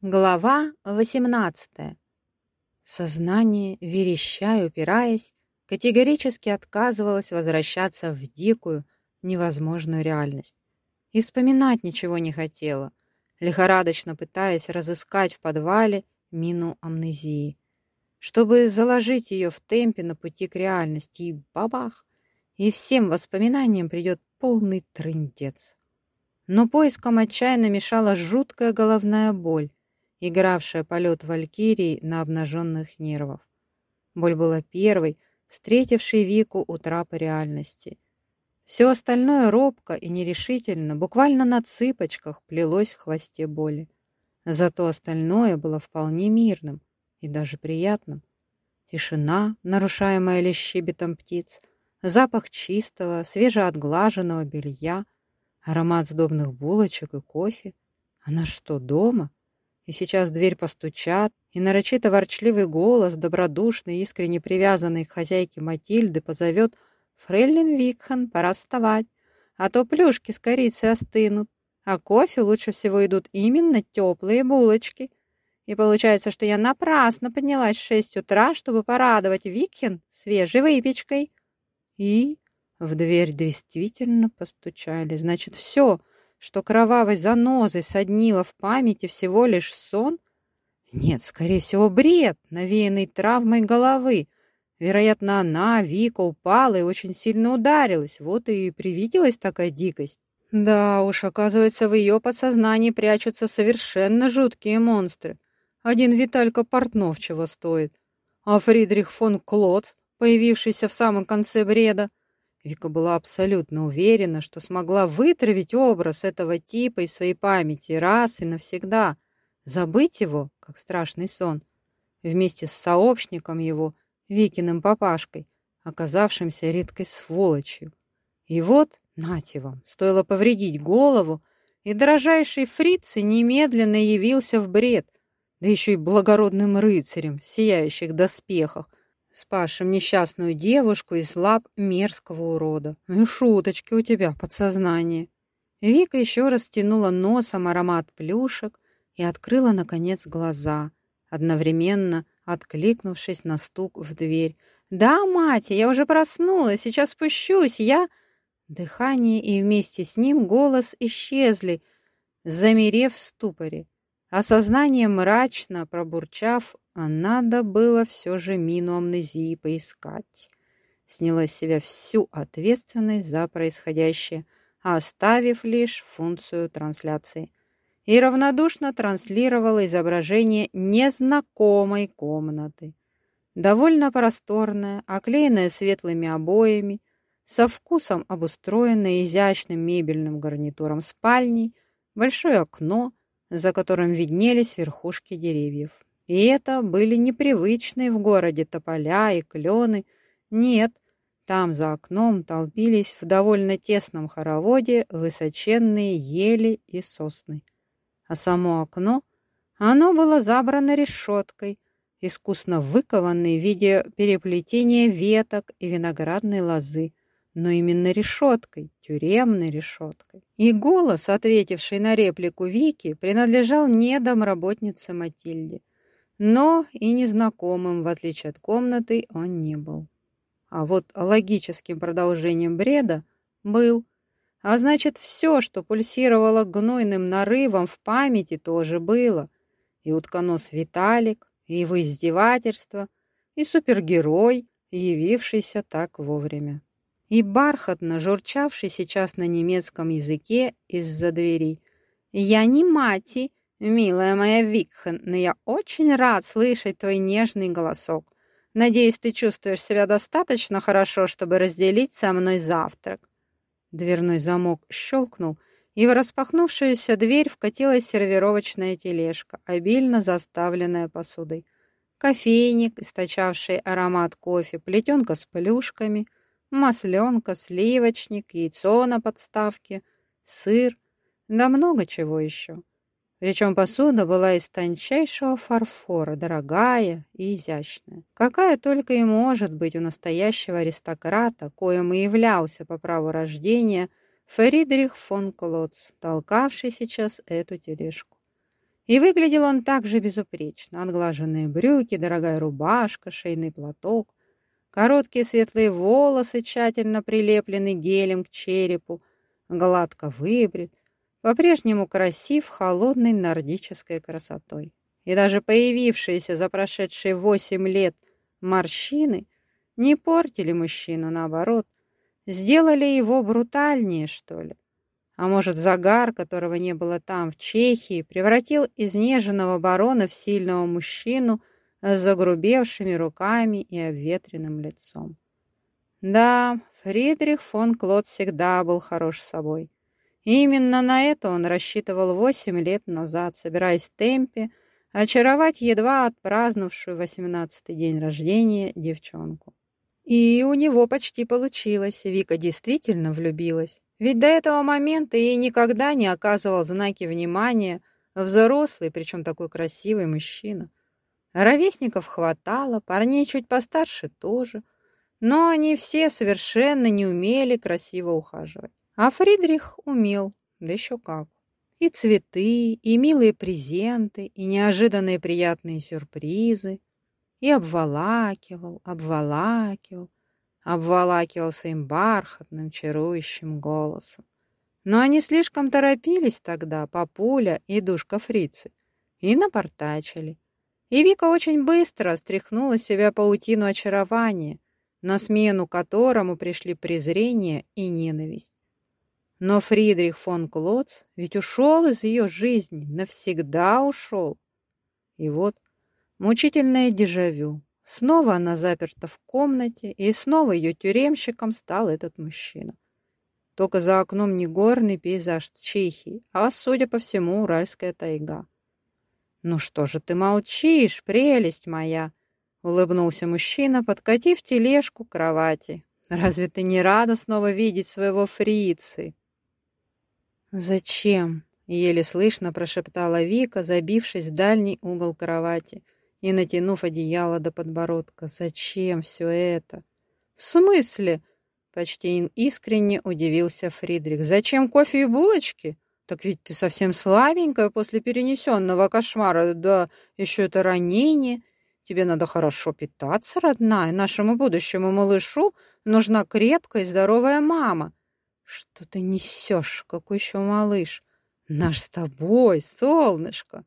Глава 18. Сознание, верещая, упираясь, категорически отказывалось возвращаться в дикую, невозможную реальность. И вспоминать ничего не хотела, лихорадочно пытаясь разыскать в подвале мину амнезии, чтобы заложить ее в темпе на пути к реальности, и бабах! И всем воспоминаниям придет полный трындец. Но поиском отчаянно мешала жуткая головная боль, игравшая полет валькирии на обнаженных нервах. Боль была первой, встретившей Вику у трапа реальности. Все остальное робко и нерешительно, буквально на цыпочках, плелось в хвосте боли. Зато остальное было вполне мирным и даже приятным. Тишина, нарушаемая лишь щебетом птиц, запах чистого, свежеотглаженного белья, аромат сдобных булочек и кофе. Она что, дома? И сейчас дверь постучат, и нарочито ворчливый голос, добродушный, искренне привязанный к хозяйке Матильды, позовет «Фрейлин Викхан, пора вставать, а то плюшки с корицей остынут, а кофе лучше всего идут именно теплые булочки». И получается, что я напрасно поднялась в шесть утра, чтобы порадовать Викхен свежей выпечкой. И в дверь действительно постучали. Значит, все, что кровавой занозой соднило в памяти всего лишь сон? Нет, скорее всего, бред, навеянный травмой головы. Вероятно, она, Вика, упала и очень сильно ударилась. Вот и привиделась такая дикость. Да уж, оказывается, в ее подсознании прячутся совершенно жуткие монстры. Один Виталька Портнов чего стоит. А Фридрих фон Клоц, появившийся в самом конце бреда, Вика была абсолютно уверена, что смогла вытравить образ этого типа из своей памяти раз и навсегда, забыть его, как страшный сон, вместе с сообщником его, Викиным папашкой, оказавшимся редкой сволочью. И вот, нате вам, стоило повредить голову, и дрожайший фриц немедленно явился в бред, да еще и благородным рыцарем в сияющих доспехах, спасшим несчастную девушку из лап мерзкого урода. Ну и шуточки у тебя, подсознание. Вика еще раз тянула носом аромат плюшек и открыла, наконец, глаза, одновременно откликнувшись на стук в дверь. «Да, мать, я уже проснулась, сейчас спущусь, я...» Дыхание и вместе с ним голос исчезли, замерев в ступоре. Осознание мрачно пробурчав а надо было все же мину амнезии поискать. Сняла с себя всю ответственность за происходящее, оставив лишь функцию трансляции. И равнодушно транслировала изображение незнакомой комнаты. Довольно просторная, оклеенная светлыми обоями, со вкусом обустроенная изящным мебельным гарнитуром спальни, большое окно, за которым виднелись верхушки деревьев. И это были непривычные в городе тополя и клены. Нет, там за окном толпились в довольно тесном хороводе высоченные ели и сосны. А само окно, оно было забрано решеткой, искусно выкованной в виде переплетения веток и виноградной лозы, но именно решеткой, тюремной решеткой. И голос, ответивший на реплику Вики, принадлежал не домработнице Матильде но и незнакомым, в отличие от комнаты, он не был. А вот логическим продолжением бреда был. А значит, все, что пульсировало гнойным нарывом в памяти, тоже было. И утконос Виталик, и его издевательство, и супергерой, явившийся так вовремя. И бархатно журчавший сейчас на немецком языке из-за двери. «Я не мати, «Милая моя Викхан, но я очень рад слышать твой нежный голосок. Надеюсь, ты чувствуешь себя достаточно хорошо, чтобы разделить со мной завтрак». Дверной замок щелкнул, и в распахнувшуюся дверь вкатилась сервировочная тележка, обильно заставленная посудой. Кофейник, источавший аромат кофе, плетенка с плюшками, масленка, сливочник, яйцо на подставке, сыр, да много чего еще. Причем посуда была из тончайшего фарфора, дорогая и изящная. Какая только и может быть у настоящего аристократа, коим и являлся по праву рождения Фридрих фон Клотц, толкавший сейчас эту тележку. И выглядел он так же безупречно. Отглаженные брюки, дорогая рубашка, шейный платок, короткие светлые волосы, тщательно прилеплены гелем к черепу, гладко выбрит, по-прежнему красив холодной нордической красотой. И даже появившиеся за прошедшие восемь лет морщины не портили мужчину, наоборот, сделали его брутальнее, что ли. А может, загар, которого не было там, в Чехии, превратил изнеженного барона в сильного мужчину с загрубевшими руками и обветренным лицом. Да, Фридрих фон Клод всегда был хорош собой. Именно на это он рассчитывал восемь лет назад, собираясь в темпе, очаровать едва отпраздновавшую восемнадцатый день рождения девчонку. И у него почти получилось, Вика действительно влюбилась. Ведь до этого момента ей никогда не оказывал знаки внимания взрослый, причем такой красивый мужчина. Ровесников хватало, парней чуть постарше тоже, но они все совершенно не умели красиво ухаживать. А Фридрих умел, да еще как. И цветы, и милые презенты, и неожиданные приятные сюрпризы. И обволакивал, обволакивал, обволакивал своим бархатным, чарующим голосом. Но они слишком торопились тогда, папуля и душка фрицы, и напортачили. И Вика очень быстро стряхнула себя паутину очарования, на смену которому пришли презрение и ненависть. Но Фридрих фон Клоц ведь ушел из ее жизни, навсегда ушел. И вот мучительное дежавю. Снова она заперта в комнате, и снова ее тюремщиком стал этот мужчина. Только за окном не горный пейзаж Чехии, а, судя по всему, Уральская тайга. «Ну что же ты молчишь, прелесть моя?» — улыбнулся мужчина, подкатив тележку к кровати. «Разве ты не рада снова видеть своего фрицы?» «Зачем?» — еле слышно прошептала Вика, забившись в дальний угол кровати — и натянув одеяло до подбородка. «Зачем все это?» «В смысле?» — почти искренне удивился Фридрих. «Зачем кофе и булочки? Так ведь ты совсем слабенькая после перенесенного кошмара, да еще это ранение. Тебе надо хорошо питаться, родная. Нашему будущему малышу нужна крепкая и здоровая мама». «Что ты несешь? Какой еще малыш? Наш с тобой, солнышко!»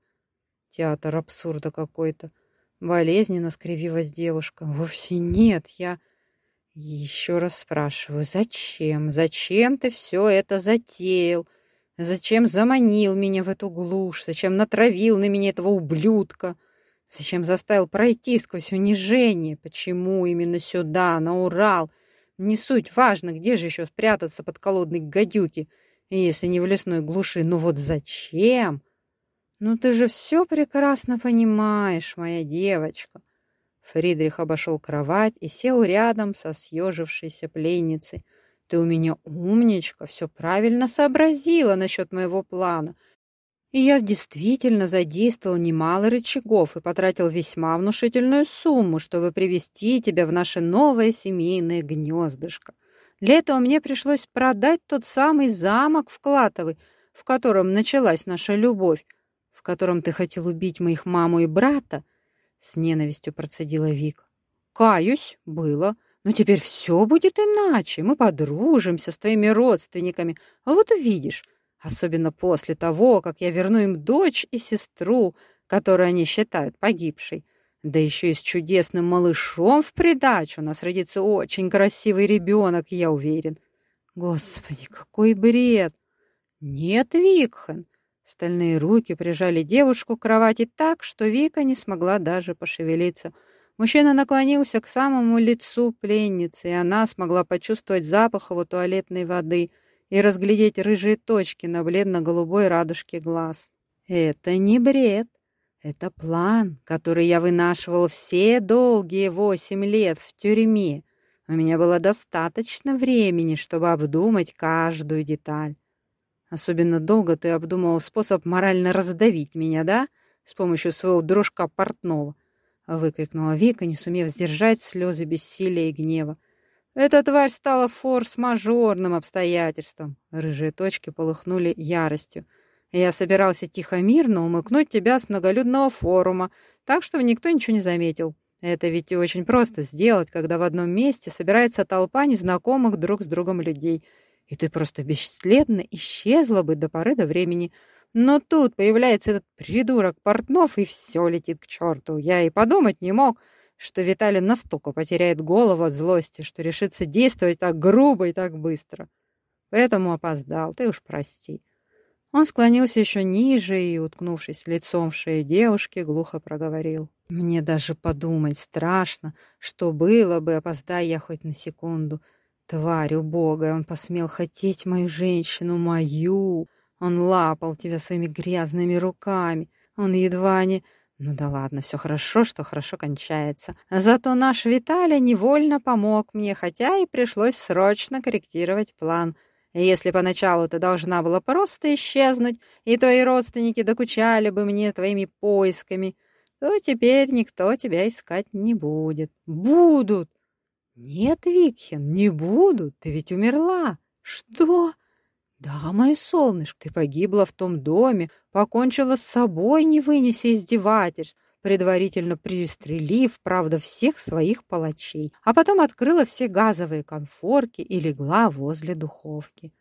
Театр абсурда какой-то. Болезненно скривилась девушка. Вовсе нет, я... Еще раз спрашиваю, зачем? Зачем ты все это затеял? Зачем заманил меня в эту глушь? Зачем натравил на меня этого ублюдка? Зачем заставил пройти сквозь унижение? Почему именно сюда, на Урал? Не суть важно, где же еще спрятаться под колодной гадюки, если не в лесной глуши. Ну вот зачем? «Ну ты же все прекрасно понимаешь, моя девочка!» Фридрих обошел кровать и сел рядом со съежившейся пленницей. «Ты у меня умничка, все правильно сообразила насчет моего плана. И я действительно задействовал немало рычагов и потратил весьма внушительную сумму, чтобы привести тебя в наше новое семейное гнездышко. Для этого мне пришлось продать тот самый замок в Клатовый, в котором началась наша любовь, в котором ты хотел убить моих маму и брата?» С ненавистью процедила Вик. «Каюсь, было. Но теперь все будет иначе. Мы подружимся с твоими родственниками. А вот увидишь. Особенно после того, как я верну им дочь и сестру, которую они считают погибшей. Да еще и с чудесным малышом в придачу. У нас родится очень красивый ребенок, я уверен. Господи, какой бред! Нет, Викхан, Стальные руки прижали девушку к кровати так, что Вика не смогла даже пошевелиться. Мужчина наклонился к самому лицу пленницы, и она смогла почувствовать запах его туалетной воды и разглядеть рыжие точки на бледно-голубой радужке глаз. «Это не бред. Это план, который я вынашивал все долгие восемь лет в тюрьме. У меня было достаточно времени, чтобы обдумать каждую деталь. Особенно долго ты обдумывал способ морально раздавить меня, да? С помощью своего дружка портного. Выкрикнула Вика, не сумев сдержать слезы бессилия и гнева. Эта тварь стала форс-мажорным обстоятельством. Рыжие точки полыхнули яростью. Я собирался тихо-мирно умыкнуть тебя с многолюдного форума, так, чтобы никто ничего не заметил. Это ведь очень просто сделать, когда в одном месте собирается толпа незнакомых друг с другом людей, и ты просто бесследно исчезла бы до поры до времени. Но тут появляется этот придурок Портнов, и все летит к черту. Я и подумать не мог, что Виталий настолько потеряет голову от злости, что решится действовать так грубо и так быстро. Поэтому опоздал, ты уж прости. Он склонился еще ниже и, уткнувшись лицом в шею девушки, глухо проговорил. «Мне даже подумать страшно, что было бы, опоздая я хоть на секунду. Тварь убогая, он посмел хотеть мою женщину, мою. Он лапал тебя своими грязными руками. Он едва не... Ну да ладно, все хорошо, что хорошо кончается. Зато наш Виталий невольно помог мне, хотя и пришлось срочно корректировать план — если поначалу ты должна была просто исчезнуть, и твои родственники докучали бы мне твоими поисками, то теперь никто тебя искать не будет. Будут. Нет, Викхен, не будут. Ты ведь умерла. Что? Да, мое солнышко, ты погибла в том доме, покончила с собой, не вынеся издевательств предварительно пристрелив, правда, всех своих палачей, а потом открыла все газовые конфорки и легла возле духовки.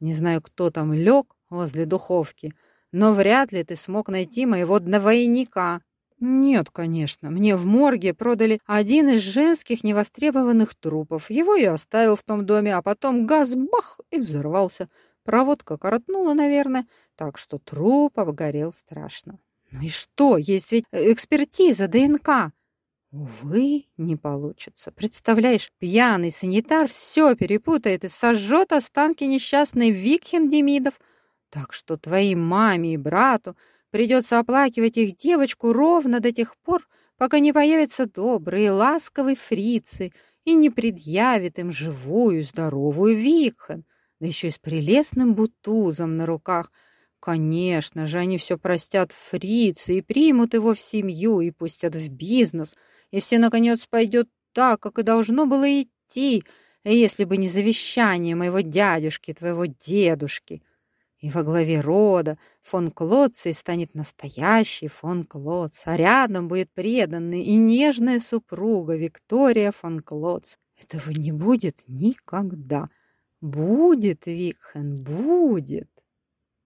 Не знаю, кто там лег возле духовки, но вряд ли ты смог найти моего двойника. Нет, конечно, мне в морге продали один из женских невостребованных трупов. Его я оставил в том доме, а потом газ бах и взорвался. Проводка коротнула, наверное, так что труп обгорел страшно. Ну и что? Есть ведь экспертиза ДНК. Увы, не получится. Представляешь, пьяный санитар все перепутает и сожжет останки несчастной Викхен Демидов. Так что твоей маме и брату придется оплакивать их девочку ровно до тех пор, пока не появятся добрые, ласковые фрицы и не предъявит им живую, здоровую Викхен, да еще и с прелестным бутузом на руках — Конечно же, они все простят фрицы и примут его в семью, и пустят в бизнес, и все, наконец, пойдет так, как и должно было идти, если бы не завещание моего дядюшки, твоего дедушки. И во главе рода фон Клотцей станет настоящий фон Клотц, а рядом будет преданная и нежная супруга Виктория фон Клотц. Этого не будет никогда. Будет, Викхен, будет.